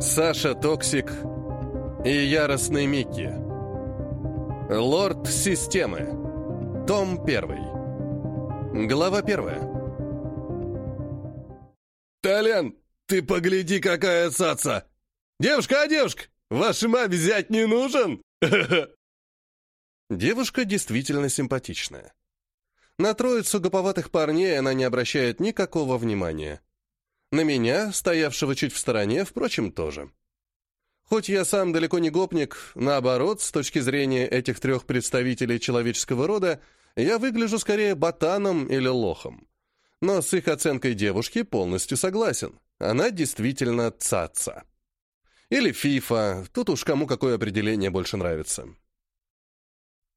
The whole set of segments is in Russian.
Саша Токсик и Яростный Микки. Лорд Системы. Том 1. Глава 1. «Толян, ты погляди, какая цаца! Девушка, а девушка, вашей маме зять не нужен?» Девушка действительно симпатичная. На троицу гоповатых парней она не обращает никакого внимания. На меня, стоявшего чуть в стороне, впрочем, тоже. Хоть я сам далеко не гопник, наоборот, с точки зрения этих трех представителей человеческого рода, я выгляжу скорее ботаном или лохом. Но с их оценкой девушки полностью согласен. Она действительно цаца. Или фифа, тут уж кому какое определение больше нравится.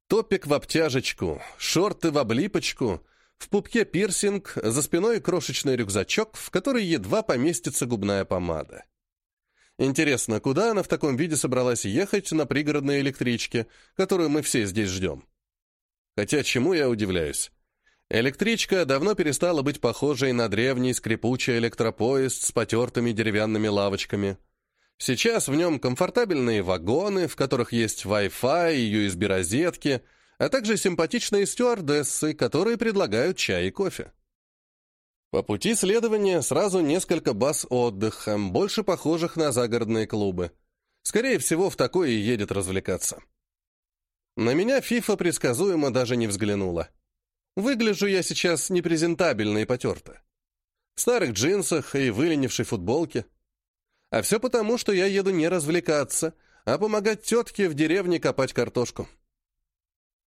Топик в обтяжечку, шорты в облипочку — в пупке пирсинг, за спиной крошечный рюкзачок, в который едва поместится губная помада. Интересно, куда она в таком виде собралась ехать на пригородной электричке, которую мы все здесь ждем? Хотя чему я удивляюсь? Электричка давно перестала быть похожей на древний скрипучий электропоезд с потертыми деревянными лавочками. Сейчас в нем комфортабельные вагоны, в которых есть Wi-Fi и USB-розетки — а также симпатичные стюардессы, которые предлагают чай и кофе. По пути следования сразу несколько баз отдыха, больше похожих на загородные клубы. Скорее всего, в такое и едет развлекаться. На меня Фифа предсказуемо даже не взглянула. Выгляжу я сейчас непрезентабельно и потерто. В старых джинсах и выленившей футболке. А все потому, что я еду не развлекаться, а помогать тетке в деревне копать картошку.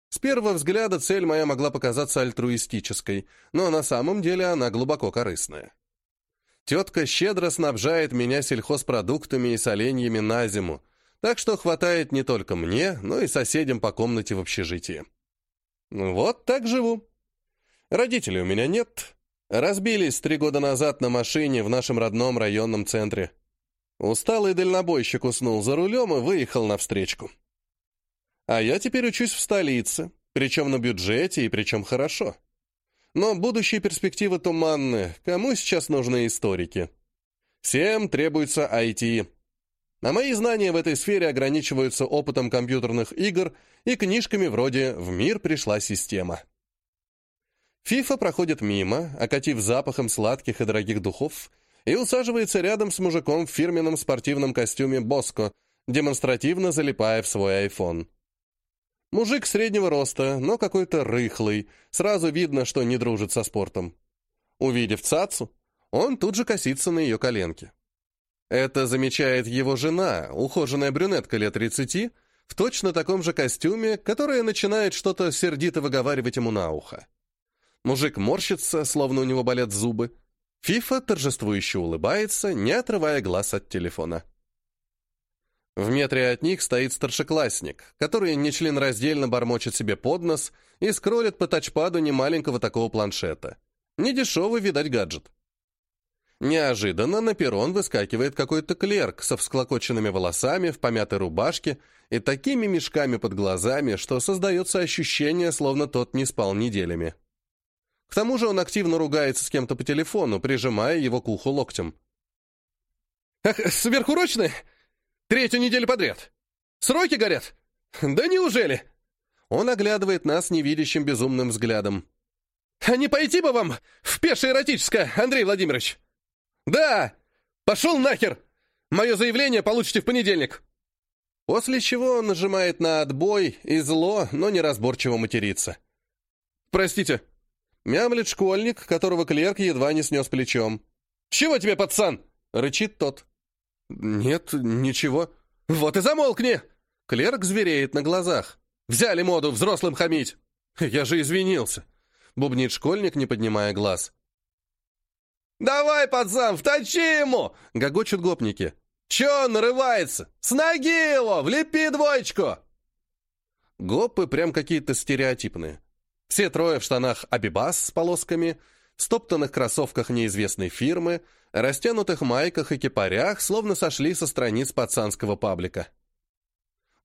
С первого взгляда цель моя могла показаться альтруистической, но на самом деле она глубоко корыстная. Тетка щедро снабжает меня сельхозпродуктами и соленьями на зиму, так что хватает не только мне, но и соседям по комнате в общежитии. Вот так живу. Родителей у меня нет. Разбились три года назад на машине в нашем родном районном центре. Усталый дальнобойщик уснул за рулем и выехал навстречку. А я теперь учусь в столице, причем на бюджете и причем хорошо. Но будущие перспективы туманны. Кому сейчас нужны историки? Всем требуется IT. А мои знания в этой сфере ограничиваются опытом компьютерных игр и книжками вроде «В мир пришла система». Фифа проходит мимо, окатив запахом сладких и дорогих духов, и усаживается рядом с мужиком в фирменном спортивном костюме «Боско», демонстративно залипая в свой айфон. Мужик среднего роста, но какой-то рыхлый, сразу видно, что не дружит со спортом. Увидев цацу, он тут же косится на ее коленки. Это замечает его жена, ухоженная брюнетка лет 30, в точно таком же костюме, которая начинает что-то сердито выговаривать ему на ухо. Мужик морщится, словно у него болят зубы. Фифа торжествующе улыбается, не отрывая глаз от телефона. В метре от них стоит старшеклассник, который нечленораздельно бормочет себе под нос и скроллит по тачпаду немаленького такого планшета. Недешевый, видать, гаджет. Неожиданно на перрон выскакивает какой-то клерк со всклокоченными волосами в помятой рубашке и такими мешками под глазами, что создается ощущение, словно тот не спал неделями. К тому же он активно ругается с кем-то по телефону, прижимая его к уху локтем. «Ах, сверхурочные!» Третью неделю подряд. Сроки горят? Да неужели?» Он оглядывает нас невидящим безумным взглядом. «А не пойти бы вам в пешее эротическое, Андрей Владимирович?» «Да! Пошел нахер! Мое заявление получите в понедельник!» После чего он нажимает на отбой и зло, но неразборчиво матерится. «Простите». Мямлет школьник, которого клерк едва не снес плечом. «Чего тебе, пацан?» — рычит тот. «Нет, ничего». «Вот и замолкни!» Клерк звереет на глазах. «Взяли моду взрослым хамить!» «Я же извинился!» Бубнит школьник, не поднимая глаз. «Давай, пацан, вточи ему!» — гогочут гопники. «Че он нарывается? С ноги его! Влепи двоечку!» Гопы прям какие-то стереотипные. Все трое в штанах абибас с полосками, стоптанных кроссовках неизвестной фирмы, растянутых майках и кипарях, словно сошли со страниц пацанского паблика.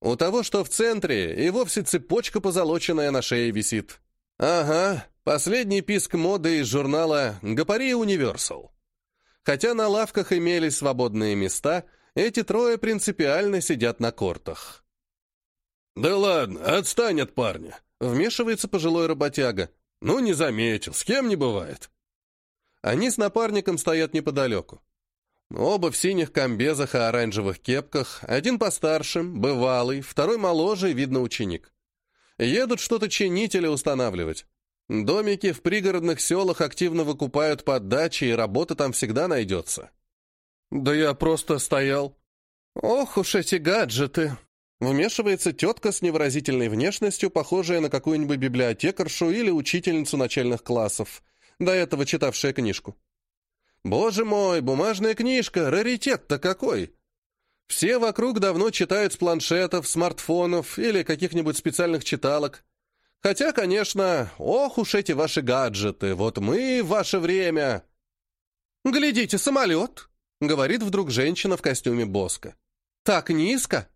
У того, что в центре, и вовсе цепочка позолоченная на шее висит. Ага, последний писк моды из журнала «Гапари Универсал». Хотя на лавках имелись свободные места, эти трое принципиально сидят на кортах. «Да ладно, отстань от парня!» — вмешивается пожилой работяга. «Ну, не заметил, с кем не бывает». Они с напарником стоят неподалеку. Оба в синих комбезах и оранжевых кепках, один постарше, бывалый, второй моложе, видно ученик. Едут что-то чинить или устанавливать. Домики в пригородных селах активно выкупают под дачи, и работа там всегда найдется. «Да я просто стоял». «Ох уж эти гаджеты!» Вмешивается тетка с невыразительной внешностью, похожая на какую-нибудь библиотекаршу или учительницу начальных классов, до этого читавшая книжку. «Боже мой, бумажная книжка, раритет-то какой!» Все вокруг давно читают с планшетов, смартфонов или каких-нибудь специальных читалок. Хотя, конечно, ох уж эти ваши гаджеты, вот мы в ваше время... «Глядите, самолет!» — говорит вдруг женщина в костюме Боска. «Так низко!»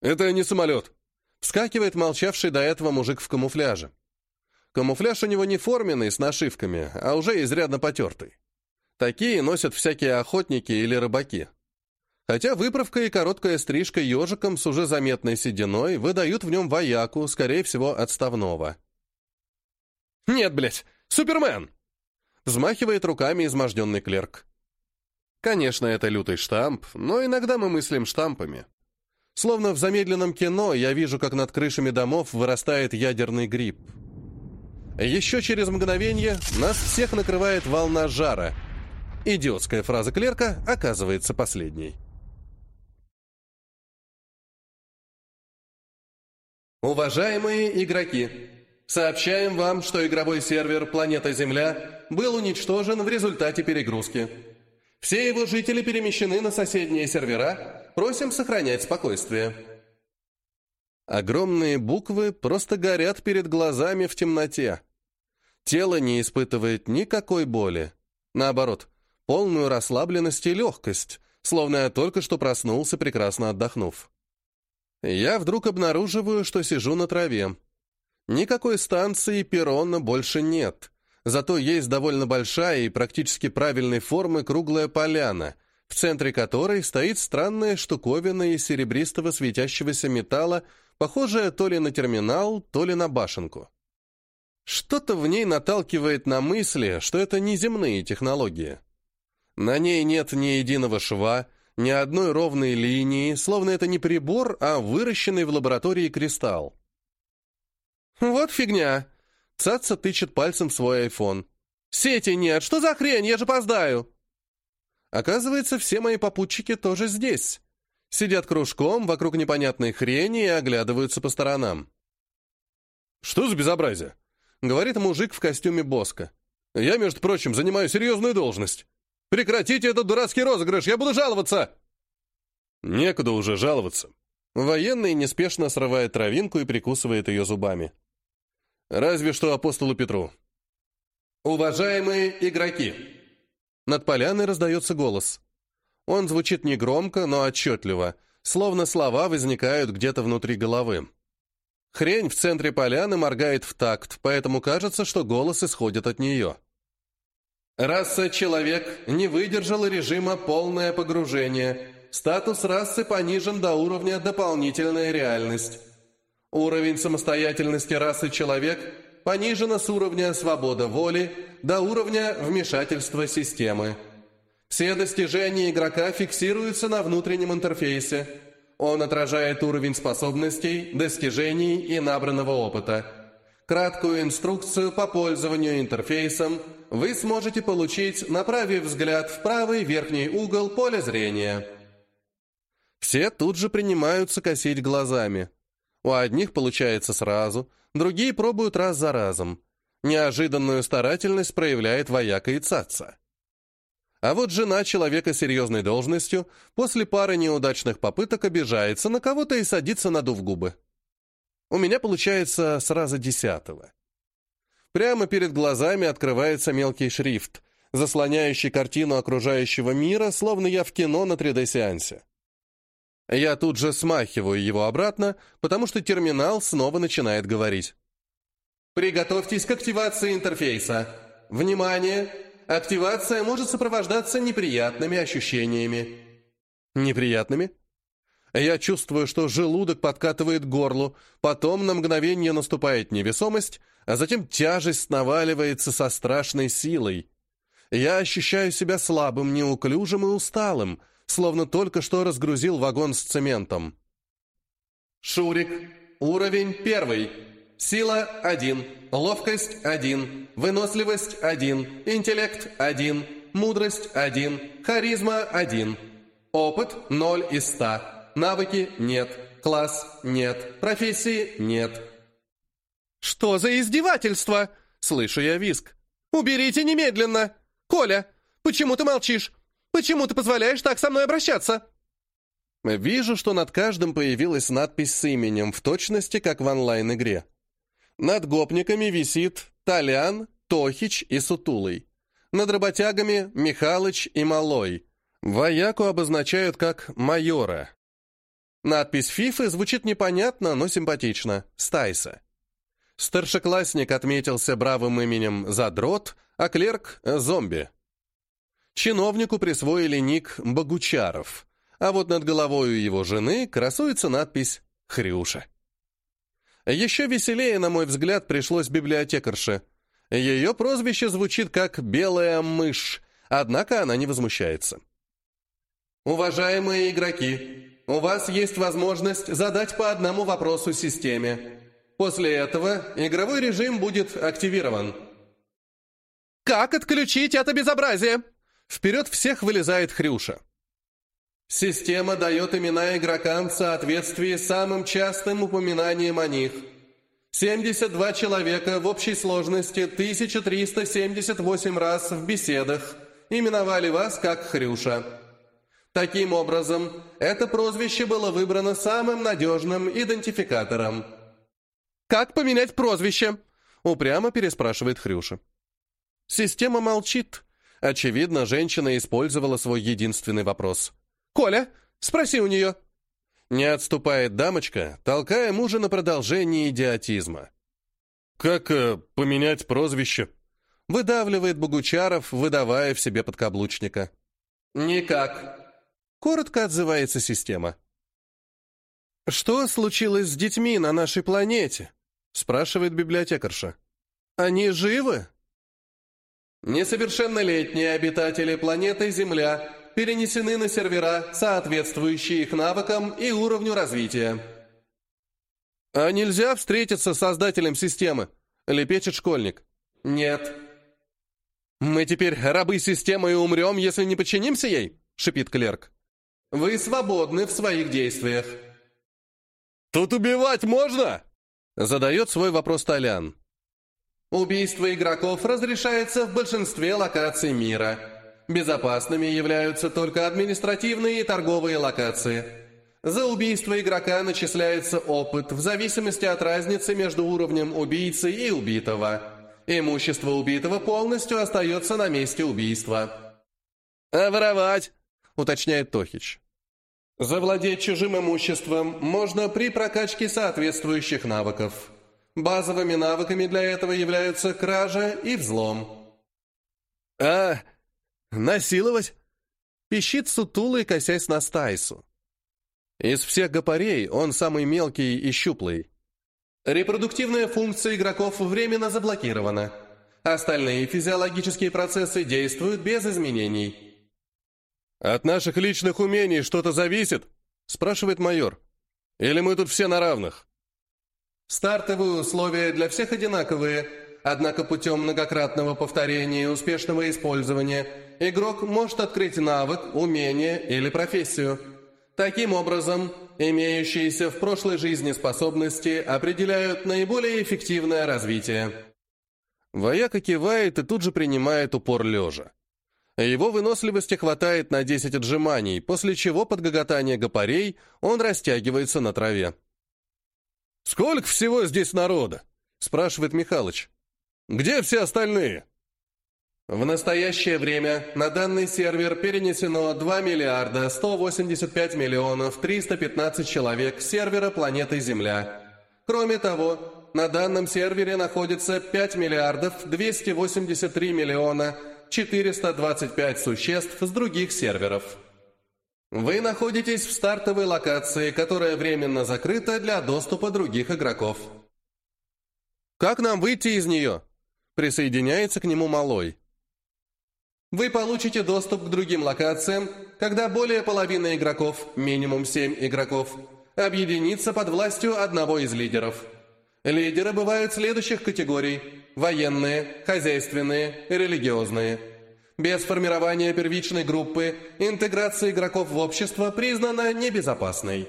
«Это не самолет!» — вскакивает молчавший до этого мужик в камуфляже. Камуфляж у него не форменный, с нашивками, а уже изрядно потертый. Такие носят всякие охотники или рыбаки. Хотя выправка и короткая стрижка ежиком с уже заметной сединой выдают в нем вояку, скорее всего, отставного. «Нет, блядь, Супермен!» Взмахивает руками изможденный клерк. Конечно, это лютый штамп, но иногда мы мыслим штампами. Словно в замедленном кино я вижу, как над крышами домов вырастает ядерный гриб. Еще через мгновение нас всех накрывает волна жара. Идиотская фраза клерка оказывается последней. Уважаемые игроки, сообщаем вам, что игровой сервер «Планета Земля» был уничтожен в результате перегрузки. Все его жители перемещены на соседние сервера, просим сохранять спокойствие. Огромные буквы просто горят перед глазами в темноте. Тело не испытывает никакой боли. Наоборот, полную расслабленность и легкость, словно я только что проснулся, прекрасно отдохнув. Я вдруг обнаруживаю, что сижу на траве. Никакой станции перрона больше нет. Зато есть довольно большая и практически правильной формы круглая поляна, в центре которой стоит странная штуковина из серебристого светящегося металла, похожая то ли на терминал, то ли на башенку. Что-то в ней наталкивает на мысли, что это неземные технологии. На ней нет ни единого шва, ни одной ровной линии, словно это не прибор, а выращенный в лаборатории кристалл. «Вот фигня!» Цаца тычет пальцем свой айфон. «Сети нет! Что за хрень? Я же опоздаю!» Оказывается, все мои попутчики тоже здесь. Сидят кружком вокруг непонятной хрени и оглядываются по сторонам. «Что за безобразие?» — говорит мужик в костюме Боска. «Я, между прочим, занимаю серьезную должность. Прекратите этот дурацкий розыгрыш, я буду жаловаться!» Некуда уже жаловаться. Военный неспешно срывает травинку и прикусывает ее зубами. Разве что апостолу Петру. «Уважаемые игроки!» Над поляной раздается голос. Он звучит негромко, но отчетливо, словно слова возникают где-то внутри головы. Хрень в центре поляны моргает в такт, поэтому кажется, что голос исходит от нее. Раса «Человек» не выдержала режима «Полное погружение». Статус расы понижен до уровня «Дополнительная реальность». Уровень самостоятельности расы «Человек» понижен с уровня «Свобода воли» до уровня «Вмешательства системы». Все достижения игрока фиксируются на внутреннем интерфейсе. Он отражает уровень способностей, достижений и набранного опыта – Краткую инструкцию по пользованию интерфейсом вы сможете получить, направив взгляд в правый верхний угол поля зрения. Все тут же принимаются косить глазами. У одних получается сразу, другие пробуют раз за разом. Неожиданную старательность проявляет вояка и цаца. А вот жена человека с серьезной должностью после пары неудачных попыток обижается на кого-то и садится, надув губы. У меня получается сразу десятого. Прямо перед глазами открывается мелкий шрифт, заслоняющий картину окружающего мира, словно я в кино на 3D-сеансе. Я тут же смахиваю его обратно, потому что терминал снова начинает говорить. Приготовьтесь к активации интерфейса. Внимание! Активация может сопровождаться неприятными ощущениями. Неприятными? Я чувствую, что желудок подкатывает к горлу, потом на мгновение наступает невесомость, а затем тяжесть наваливается со страшной силой. Я ощущаю себя слабым, неуклюжим и усталым, словно только что разгрузил вагон с цементом. Шурик. Уровень первый. Сила – 1, ловкость – 1, выносливость – 1, интеллект – 1, мудрость – 1, харизма – 1. Опыт – 0 из 100. Навыки – нет. Класс – нет. Профессии – нет. «Что за издевательство?» — слышу я виск. «Уберите немедленно! Коля, почему ты молчишь? Почему ты позволяешь так со мной обращаться?» Вижу, что над каждым появилась надпись с именем, в точности, как в онлайн-игре. Над гопниками висит Толян, Тохич и Сутулый. Над работягами Михалыч и Малой. Вояку обозначают как майора. Надпись Фифы звучит непонятно, но симпатично. Стайса. Старшеклассник отметился бравым именем Задрот, а клерк — Зомби. Чиновнику присвоили ник Богучаров, а вот над головой его жены красуется надпись «Хрюша». Еще веселее, на мой взгляд, пришлось библиотекарше. Ее прозвище звучит как «белая мышь», однако она не возмущается. Уважаемые игроки, у вас есть возможность задать по одному вопросу системе. После этого игровой режим будет активирован. «Как отключить это безобразие?» Вперед всех вылезает Хрюша. Система дает имена игрокам в соответствии с самым частым упоминанием о них. 72 человека в общей сложности 1378 раз в беседах именовали вас как Хрюша. Таким образом, это прозвище было выбрано самым надежным идентификатором. «Как поменять прозвище?» — упрямо переспрашивает Хрюша. Система молчит. Очевидно, женщина использовала свой единственный вопрос. «Коля, спроси у нее». Не отступает дамочка, толкая мужа на продолжение идиотизма. «Как э, поменять прозвище?» Выдавливает Богучаров, выдавая в себе подкаблучника. «Никак», — коротко отзывается система. «Что случилось с детьми на нашей планете?» — спрашивает библиотекарша. «Они живы?» Несовершеннолетние обитатели планеты Земля перенесены на сервера, соответствующие их навыкам и уровню развития. «А нельзя встретиться с создателем системы?» — лепечет школьник. «Нет». «Мы теперь рабы системы и умрем, если не подчинимся ей?» — шипит клерк. «Вы свободны в своих действиях». «Тут убивать можно?» — задает свой вопрос Толян. Убийство игроков разрешается в большинстве локаций мира. Безопасными являются только административные и торговые локации. За убийство игрока начисляется опыт в зависимости от разницы между уровнем убийцы и убитого. Имущество убитого полностью остается на месте убийства. «А воровать?» — уточняет Тохич. Завладеть чужим имуществом можно при прокачке соответствующих навыков. Базовыми навыками для этого являются кража и взлом. «А, насиловать?» Пищит сутулый, косясь на Стайсу. Из всех гопарей он самый мелкий и щуплый. Репродуктивная функция игроков временно заблокирована. Остальные физиологические процессы действуют без изменений. «От наших личных умений что-то зависит?» – спрашивает майор. «Или мы тут все на равных?» Стартовые условия для всех одинаковые, однако путем многократного повторения и успешного использования игрок может открыть навык, умение или профессию. Таким образом, имеющиеся в прошлой жизни способности определяют наиболее эффективное развитие. Вояка кивает и тут же принимает упор лежа. Его выносливости хватает на 10 отжиманий, после чего под гоготание гопарей он растягивается на траве. «Сколько всего здесь народа?» — спрашивает Михалыч. «Где все остальные?» В настоящее время на данный сервер перенесено 2 миллиарда 185 миллионов 315 человек сервера планеты Земля. Кроме того, на данном сервере находится 5 миллиардов 283 миллиона 425 существ с других серверов. Вы находитесь в стартовой локации, которая временно закрыта для доступа других игроков. Как нам выйти из нее? Присоединяется к нему Малой. Вы получите доступ к другим локациям, когда более половины игроков, минимум 7 игроков, объединится под властью одного из лидеров. Лидеры бывают следующих категорий – военные, хозяйственные, религиозные – без формирования первичной группы интеграция игроков в общество признана небезопасной.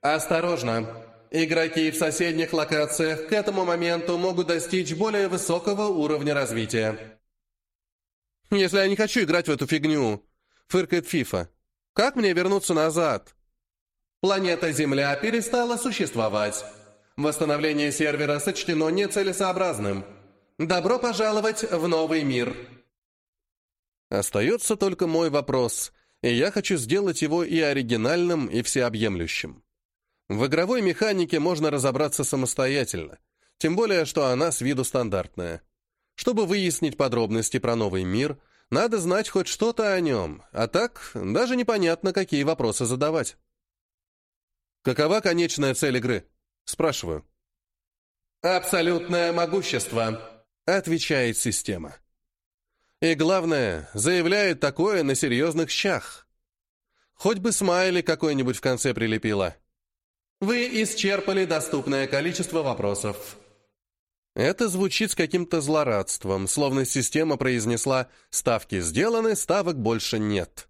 Осторожно! Игроки в соседних локациях к этому моменту могут достичь более высокого уровня развития. «Если я не хочу играть в эту фигню», — фыркает Фифа, — «как мне вернуться назад?» Планета Земля перестала существовать. Восстановление сервера сочтено нецелесообразным. Добро пожаловать в новый мир. Остается только мой вопрос, и я хочу сделать его и оригинальным, и всеобъемлющим. В игровой механике можно разобраться самостоятельно, тем более, что она с виду стандартная. Чтобы выяснить подробности про новый мир, надо знать хоть что-то о нем, а так даже непонятно, какие вопросы задавать. «Какова конечная цель игры?» – спрашиваю. «Абсолютное могущество», – отвечает система. И главное, заявляет такое на серьезных щах. Хоть бы смайли какой-нибудь в конце прилепила. Вы исчерпали доступное количество вопросов. Это звучит с каким-то злорадством, словно система произнесла «ставки сделаны, ставок больше нет».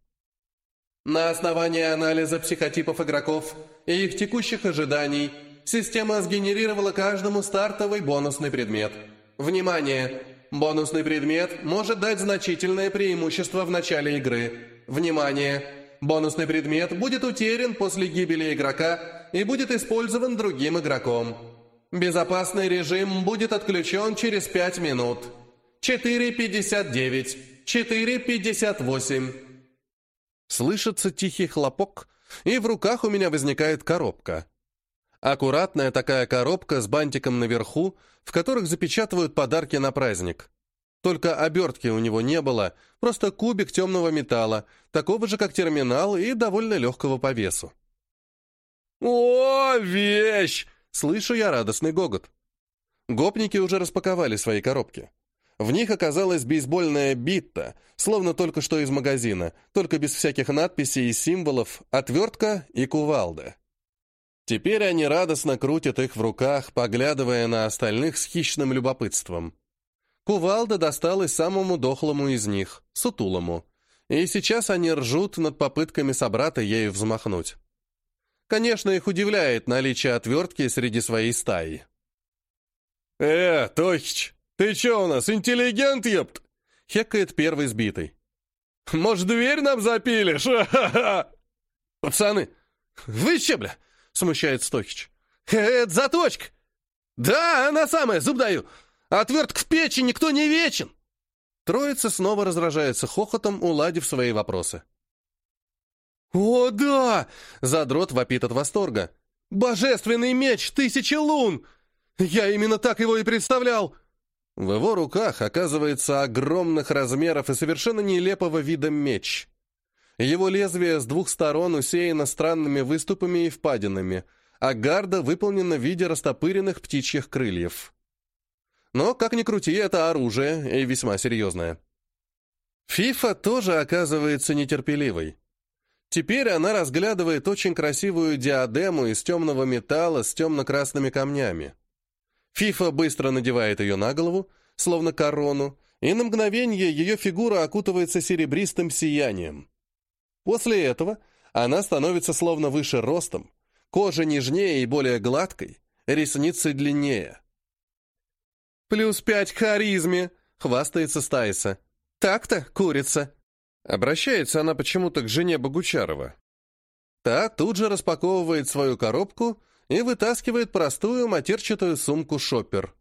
На основании анализа психотипов игроков и их текущих ожиданий система сгенерировала каждому стартовый бонусный предмет. Внимание! Бонусный предмет может дать значительное преимущество в начале игры. Внимание! Бонусный предмет будет утерян после гибели игрока и будет использован другим игроком. Безопасный режим будет отключен через 5 минут. 4.59. 4.58. Слышится тихий хлопок, и в руках у меня возникает коробка. Аккуратная такая коробка с бантиком наверху, в которых запечатывают подарки на праздник. Только обертки у него не было, просто кубик темного металла, такого же, как терминал, и довольно легкого по весу. «О, вещь!» — слышу я радостный гогот. Гопники уже распаковали свои коробки. В них оказалась бейсбольная бита, словно только что из магазина, только без всяких надписей и символов, отвертка и кувалда. Теперь они радостно крутят их в руках, поглядывая на остальных с хищным любопытством. Кувалда досталась самому дохлому из них, сутулому, и сейчас они ржут над попытками собрата ею взмахнуть. Конечно, их удивляет наличие отвертки среди своей стаи. «Э, Тохич, ты чё у нас, интеллигент, епт?» — хекает первый сбитый. «Может, дверь нам запилишь? «Пацаны, вы че, бля?» смущает Стохич. «Это заточка!» «Да, она самая, зуб даю! Отвертка в печи, никто не вечен!» Троица снова раздражается хохотом, уладив свои вопросы. «О, да!» — задрот вопит от восторга. «Божественный меч тысячи лун! Я именно так его и представлял!» В его руках оказывается огромных размеров и совершенно нелепого вида меч. Его лезвие с двух сторон усеяно странными выступами и впадинами, а гарда выполнена в виде растопыренных птичьих крыльев. Но, как ни крути, это оружие, и весьма серьезное. Фифа тоже оказывается нетерпеливой. Теперь она разглядывает очень красивую диадему из темного металла с темно-красными камнями. Фифа быстро надевает ее на голову, словно корону, и на мгновение ее фигура окутывается серебристым сиянием. После этого она становится словно выше ростом, кожа нежнее и более гладкой, ресницы длиннее. «Плюс пять харизме!» — хвастается Стайса. «Так-то, курица!» Обращается она почему-то к жене Богучарова. Та тут же распаковывает свою коробку и вытаскивает простую матерчатую сумку-шоппер.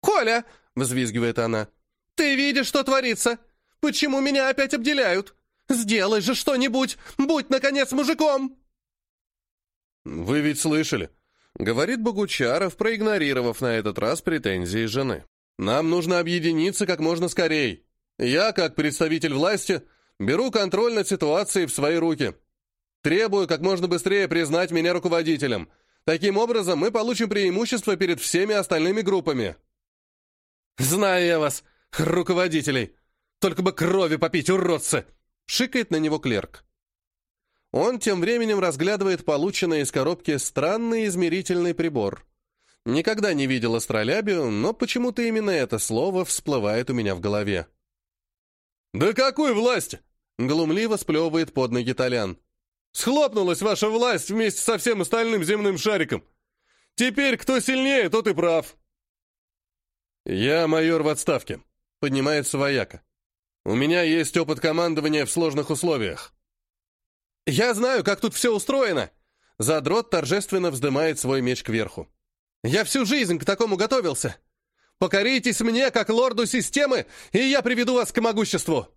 «Коля!» — взвизгивает она. «Ты видишь, что творится? Почему меня опять обделяют? Сделай же что-нибудь! Будь, наконец, мужиком!» «Вы ведь слышали?» — говорит Богучаров, проигнорировав на этот раз претензии жены. «Нам нужно объединиться как можно скорей. Я, как представитель власти, беру контроль над ситуацией в свои руки. Требую как можно быстрее признать меня руководителем. Таким образом, мы получим преимущество перед всеми остальными группами». «Знаю я вас, руководителей! Только бы крови попить, уродцы!» — шикает на него клерк. Он тем временем разглядывает полученный из коробки странный измерительный прибор. Никогда не видел астролябию, но почему-то именно это слово всплывает у меня в голове. «Да какой власть?» — глумливо сплевывает под ноги Толян. «Схлопнулась ваша власть вместе со всем остальным земным шариком. Теперь кто сильнее, тот и прав». «Я майор в отставке», — поднимается вояка. «У меня есть опыт командования в сложных условиях». «Я знаю, как тут все устроено!» Задрот торжественно вздымает свой меч кверху. «Я всю жизнь к такому готовился! Покоритесь мне, как лорду системы, и я приведу вас к могуществу!»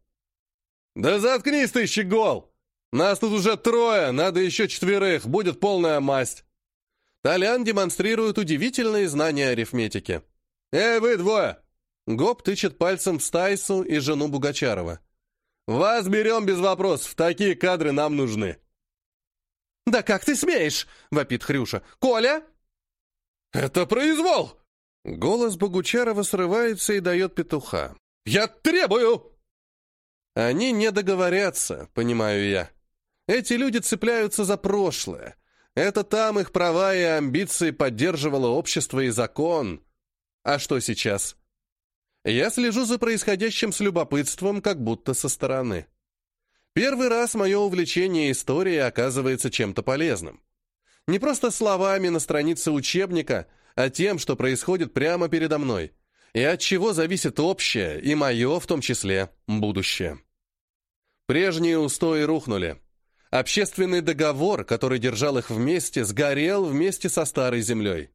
«Да заткнись ты, щегол! Нас тут уже трое, надо еще четверых, будет полная масть!» Толян демонстрирует удивительные знания арифметики. «Эй, вы двое!» Гоп тычет пальцем в Стайсу и жену Бугачарова. «Вас берем без вопросов, такие кадры нам нужны». «Да как ты смеешь?» — вопит Хрюша. «Коля?» «Это произвол!» Голос Богучарова срывается и дает петуха. «Я требую!» Они не договорятся, понимаю я. Эти люди цепляются за прошлое. Это там их права и амбиции поддерживало общество и закон. А что сейчас? Я слежу за происходящим с любопытством, как будто со стороны. Первый раз мое увлечение историей оказывается чем-то полезным. Не просто словами на странице учебника, а тем, что происходит прямо передо мной, и от чего зависит общее, и мое, в том числе, будущее. Прежние устои рухнули. Общественный договор, который держал их вместе, сгорел вместе со старой землей.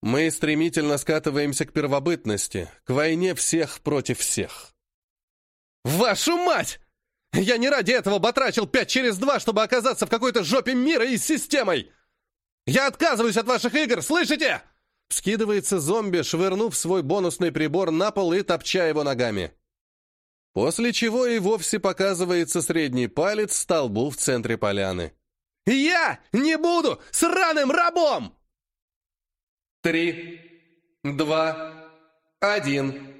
Мы стремительно скатываемся к первобытности, к войне всех против всех. «Вашу мать! Я не ради этого батрачил пять через два, чтобы оказаться в какой-то жопе мира и с системой! Я отказываюсь от ваших игр, слышите?» Скидывается зомби, швырнув свой бонусный прибор на пол и топча его ногами. После чего и вовсе показывается средний палец столбу в центре поляны. «Я не буду сраным рабом!» Три, два, один.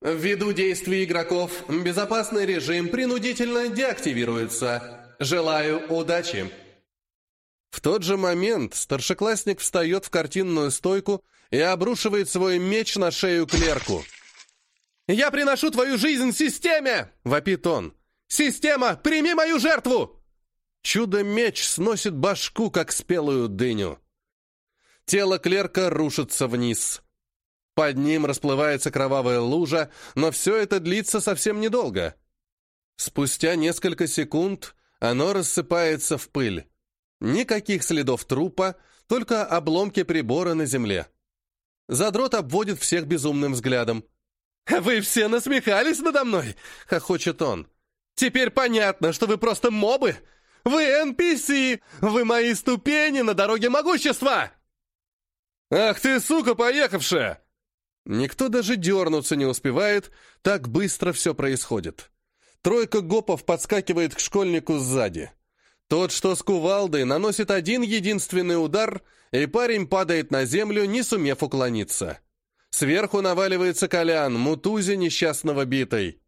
Ввиду действий игроков безопасный режим принудительно деактивируется. Желаю удачи. В тот же момент старшеклассник встает в картинную стойку и обрушивает свой меч на шею клерку. «Я приношу твою жизнь системе!» — вопит он. «Система, прими мою жертву!» Чудо-меч сносит башку, как спелую дыню. Тело клерка рушится вниз. Под ним расплывается кровавая лужа, но все это длится совсем недолго. Спустя несколько секунд оно рассыпается в пыль. Никаких следов трупа, только обломки прибора на земле. Задрот обводит всех безумным взглядом. «Вы все насмехались надо мной!» — хохочет он. «Теперь понятно, что вы просто мобы! Вы NPC! Вы мои ступени на дороге могущества!» «Ах ты, сука, поехавшая!» Никто даже дернуться не успевает, так быстро все происходит. Тройка гопов подскакивает к школьнику сзади. Тот, что с кувалдой, наносит один единственный удар, и парень падает на землю, не сумев уклониться. Сверху наваливается Колян, мутузи несчастного битой.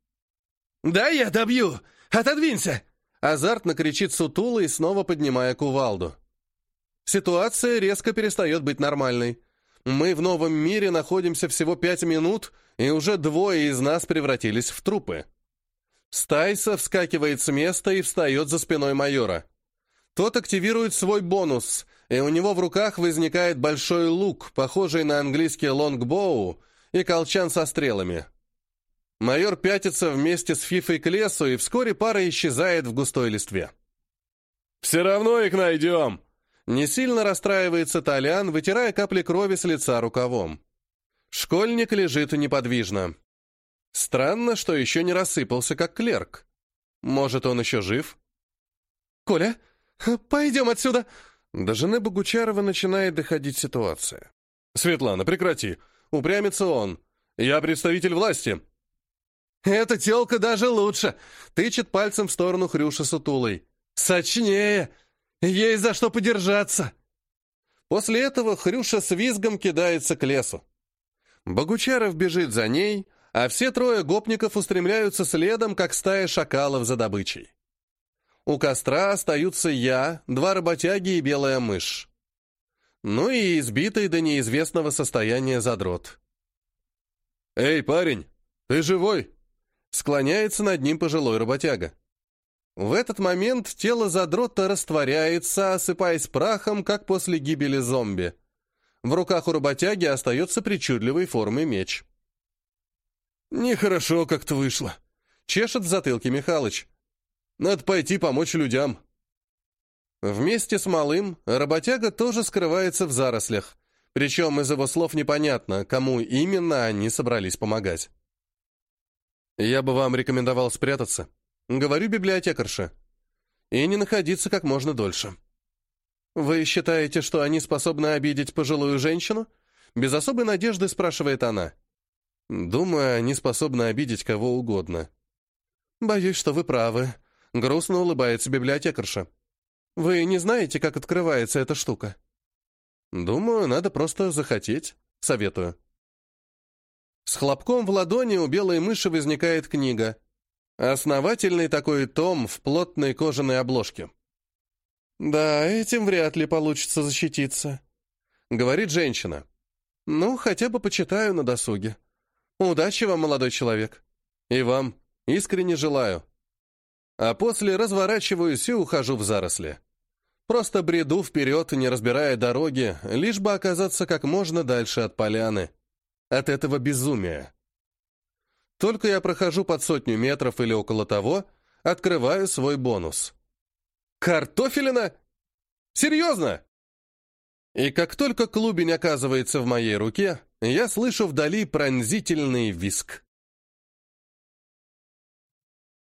«Да я добью! Отодвинься!» Азартно кричит Сутула снова поднимая кувалду. Ситуация резко перестает быть нормальной. Мы в новом мире находимся всего пять минут, и уже двое из нас превратились в трупы. Стайса вскакивает с места и встает за спиной майора. Тот активирует свой бонус, и у него в руках возникает большой лук, похожий на английский лонгбоу, и колчан со стрелами. Майор пятится вместе с Фифой к лесу, и вскоре пара исчезает в густой листве. «Все равно их найдем!» Не сильно расстраивается Толян, вытирая капли крови с лица рукавом. Школьник лежит неподвижно. Странно, что еще не рассыпался, как клерк. Может, он еще жив? «Коля, пойдем отсюда!» До жены Богучарова начинает доходить ситуация. «Светлана, прекрати! Упрямится он. Я представитель власти!» «Эта телка даже лучше!» — тычет пальцем в сторону Хрюши Сутулой. Сочнее! Ей за что подержаться!» После этого Хрюша с визгом кидается к лесу. Богучаров бежит за ней, а все трое гопников устремляются следом, как стая шакалов за добычей. У костра остаются я, два работяги и белая мышь. Ну и избитый до неизвестного состояния задрот. «Эй, парень, ты живой?» Склоняется над ним пожилой работяга. В этот момент тело задрота растворяется, осыпаясь прахом, как после гибели зомби. В руках у работяги остается причудливой формы меч. «Нехорошо как-то вышло», — чешет в затылке Михалыч. «Надо пойти помочь людям». Вместе с малым работяга тоже скрывается в зарослях, причем из его слов непонятно, кому именно они собрались помогать. «Я бы вам рекомендовал спрятаться», Говорю библиотекарше. И не находиться как можно дольше. «Вы считаете, что они способны обидеть пожилую женщину?» Без особой надежды спрашивает она. «Думаю, они способны обидеть кого угодно». «Боюсь, что вы правы», — грустно улыбается библиотекарша. «Вы не знаете, как открывается эта штука?» «Думаю, надо просто захотеть. Советую». С хлопком в ладони у белой мыши возникает книга. Основательный такой том в плотной кожаной обложке. «Да, этим вряд ли получится защититься», — говорит женщина. «Ну, хотя бы почитаю на досуге. Удачи вам, молодой человек. И вам искренне желаю». А после разворачиваюсь и ухожу в заросли. Просто бреду вперед, не разбирая дороги, лишь бы оказаться как можно дальше от поляны. От этого безумия. Только я прохожу под сотню метров или около того, открываю свой бонус. Картофелина? Серьезно? И как только клубень оказывается в моей руке, я слышу вдали пронзительный виск.